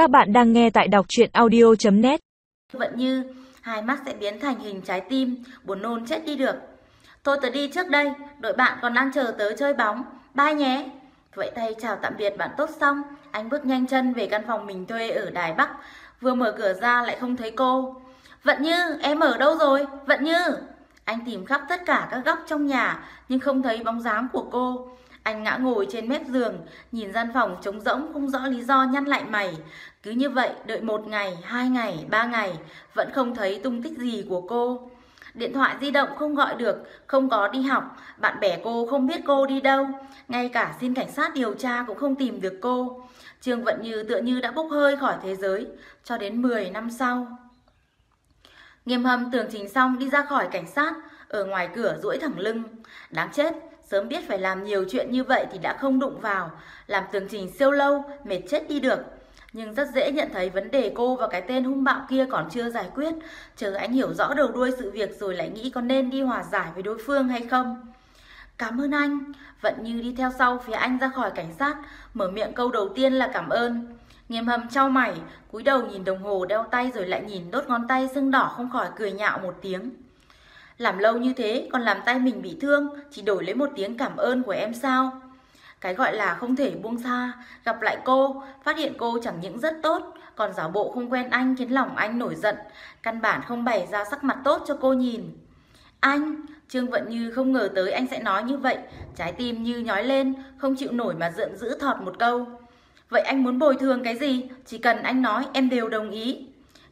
Các bạn đang nghe tại đọc chuyện audio.net Vẫn như hai mắt sẽ biến thành hình trái tim, buồn nôn chết đi được. Thôi tớ đi trước đây, đội bạn còn đang chờ tớ chơi bóng. Bye nhé. Vậy tay chào tạm biệt bạn tốt xong, anh bước nhanh chân về căn phòng mình thuê ở Đài Bắc. Vừa mở cửa ra lại không thấy cô. Vận Như, em ở đâu rồi? Vận Như. Anh tìm khắp tất cả các góc trong nhà nhưng không thấy bóng dáng của cô. Anh ngã ngồi trên mép giường, nhìn gian phòng trống rỗng không rõ lý do nhăn lại mày. Cứ như vậy, đợi một ngày, hai ngày, ba ngày, vẫn không thấy tung tích gì của cô. Điện thoại di động không gọi được, không có đi học, bạn bè cô không biết cô đi đâu. Ngay cả xin cảnh sát điều tra cũng không tìm được cô. Trương Vận Như tựa như đã bốc hơi khỏi thế giới, cho đến 10 năm sau. Nghiêm hâm tường trình xong đi ra khỏi cảnh sát, ở ngoài cửa duỗi thẳng lưng. Đáng chết, sớm biết phải làm nhiều chuyện như vậy thì đã không đụng vào. Làm tường trình siêu lâu, mệt chết đi được. Nhưng rất dễ nhận thấy vấn đề cô và cái tên hung bạo kia còn chưa giải quyết. Chờ anh hiểu rõ đầu đuôi sự việc rồi lại nghĩ có nên đi hòa giải với đối phương hay không. Cảm ơn anh. Vận như đi theo sau phía anh ra khỏi cảnh sát, mở miệng câu đầu tiên là cảm ơn. Nghiêm hầm trao mày, cúi đầu nhìn đồng hồ đeo tay rồi lại nhìn đốt ngón tay sưng đỏ không khỏi cười nhạo một tiếng. Làm lâu như thế còn làm tay mình bị thương, chỉ đổi lấy một tiếng cảm ơn của em sao? Cái gọi là không thể buông tha, gặp lại cô, phát hiện cô chẳng những rất tốt, còn giả bộ không quen anh khiến lòng anh nổi giận, căn bản không bày ra sắc mặt tốt cho cô nhìn. Anh, Trương Vận Như không ngờ tới anh sẽ nói như vậy, trái tim như nhói lên, không chịu nổi mà giận dữ thọt một câu. Vậy anh muốn bồi thường cái gì? Chỉ cần anh nói em đều đồng ý.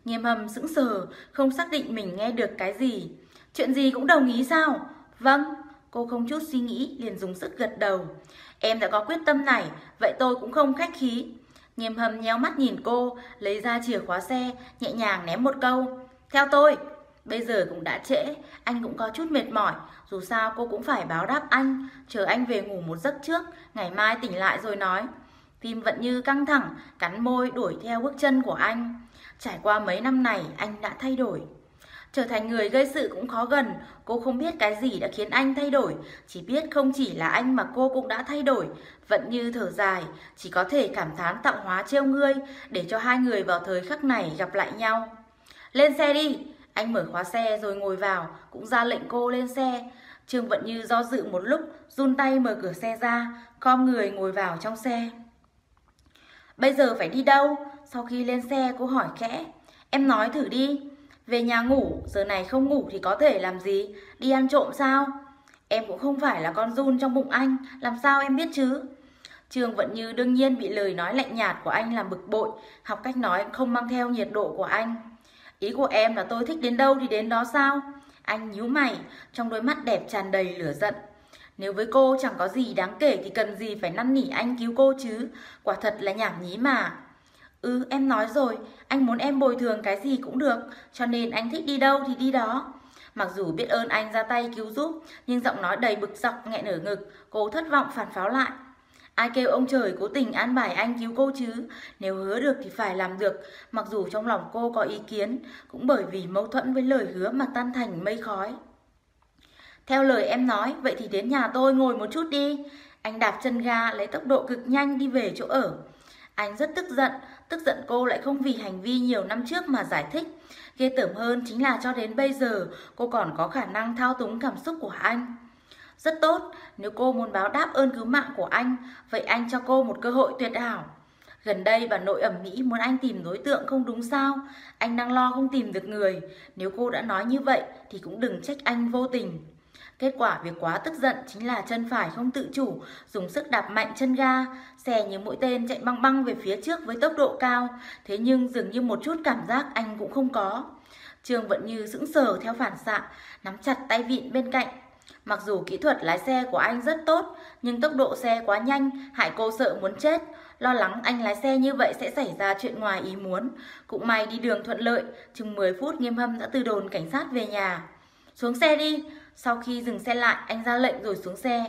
Nghiêm hầm sững sờ, không xác định mình nghe được cái gì. Chuyện gì cũng đồng ý sao? Vâng, cô không chút suy nghĩ liền dùng sức gật đầu. Em đã có quyết tâm này, vậy tôi cũng không khách khí. Nghiêm hầm nhéo mắt nhìn cô, lấy ra chìa khóa xe, nhẹ nhàng ném một câu. Theo tôi, bây giờ cũng đã trễ, anh cũng có chút mệt mỏi. Dù sao cô cũng phải báo đáp anh, chờ anh về ngủ một giấc trước, ngày mai tỉnh lại rồi nói. Tim vẫn như căng thẳng, cắn môi đuổi theo bước chân của anh. Trải qua mấy năm này, anh đã thay đổi. Trở thành người gây sự cũng khó gần, cô không biết cái gì đã khiến anh thay đổi, chỉ biết không chỉ là anh mà cô cũng đã thay đổi, vẫn như thở dài, chỉ có thể cảm thán tạo hóa trêu ngươi, để cho hai người vào thời khắc này gặp lại nhau. Lên xe đi, anh mở khóa xe rồi ngồi vào, cũng ra lệnh cô lên xe. Trương Vận Như do dự một lúc, run tay mở cửa xe ra, khom người ngồi vào trong xe. Bây giờ phải đi đâu? Sau khi lên xe cô hỏi khẽ. Em nói thử đi. Về nhà ngủ, giờ này không ngủ thì có thể làm gì? Đi ăn trộm sao? Em cũng không phải là con run trong bụng anh, làm sao em biết chứ? Trường Vận Như đương nhiên bị lời nói lạnh nhạt của anh làm bực bội, học cách nói không mang theo nhiệt độ của anh. Ý của em là tôi thích đến đâu thì đến đó sao? Anh nhíu mày, trong đôi mắt đẹp tràn đầy lửa giận. Nếu với cô chẳng có gì đáng kể thì cần gì phải năn nỉ anh cứu cô chứ, quả thật là nhảm nhí mà. Ừ, em nói rồi, anh muốn em bồi thường cái gì cũng được, cho nên anh thích đi đâu thì đi đó. Mặc dù biết ơn anh ra tay cứu giúp, nhưng giọng nói đầy bực dọc nghẹn ở ngực, cô thất vọng phản pháo lại. Ai kêu ông trời cố tình an bài anh cứu cô chứ, nếu hứa được thì phải làm được, mặc dù trong lòng cô có ý kiến, cũng bởi vì mâu thuẫn với lời hứa mà tan thành mây khói. Theo lời em nói, vậy thì đến nhà tôi ngồi một chút đi. Anh đạp chân ga lấy tốc độ cực nhanh đi về chỗ ở. Anh rất tức giận, tức giận cô lại không vì hành vi nhiều năm trước mà giải thích. Ghê tởm hơn chính là cho đến bây giờ cô còn có khả năng thao túng cảm xúc của anh. Rất tốt, nếu cô muốn báo đáp ơn cứu mạng của anh, vậy anh cho cô một cơ hội tuyệt hảo. Gần đây bà nội ẩm mỹ muốn anh tìm đối tượng không đúng sao? Anh đang lo không tìm được người. Nếu cô đã nói như vậy thì cũng đừng trách anh vô tình. Kết quả việc quá tức giận chính là chân phải không tự chủ, dùng sức đạp mạnh chân ga, xe như mũi tên chạy băng băng về phía trước với tốc độ cao, thế nhưng dường như một chút cảm giác anh cũng không có. Trường vẫn như sững sờ theo phản xạ, nắm chặt tay vịn bên cạnh. Mặc dù kỹ thuật lái xe của anh rất tốt, nhưng tốc độ xe quá nhanh, hại cô sợ muốn chết. Lo lắng anh lái xe như vậy sẽ xảy ra chuyện ngoài ý muốn. Cũng may đi đường thuận lợi, chừng 10 phút nghiêm hâm đã từ đồn cảnh sát về nhà. Xuống xe đi, sau khi dừng xe lại, anh ra lệnh rồi xuống xe.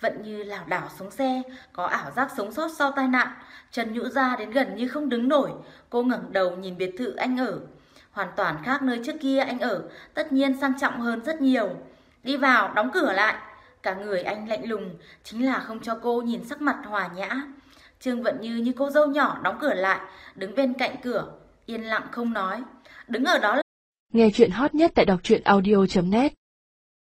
vẫn như lảo đảo xuống xe, có ảo giác sống sót sau tai nạn. Chân nhũ ra đến gần như không đứng nổi. Cô ngẩng đầu nhìn biệt thự anh ở. Hoàn toàn khác nơi trước kia anh ở, tất nhiên sang trọng hơn rất nhiều. Đi vào, đóng cửa lại. Cả người anh lạnh lùng, chính là không cho cô nhìn sắc mặt hòa nhã. Trương Vận Như như cô dâu nhỏ đóng cửa lại, đứng bên cạnh cửa, yên lặng không nói. Đứng ở đó Nghe chuyện hot nhất tại đọc truyện audio.net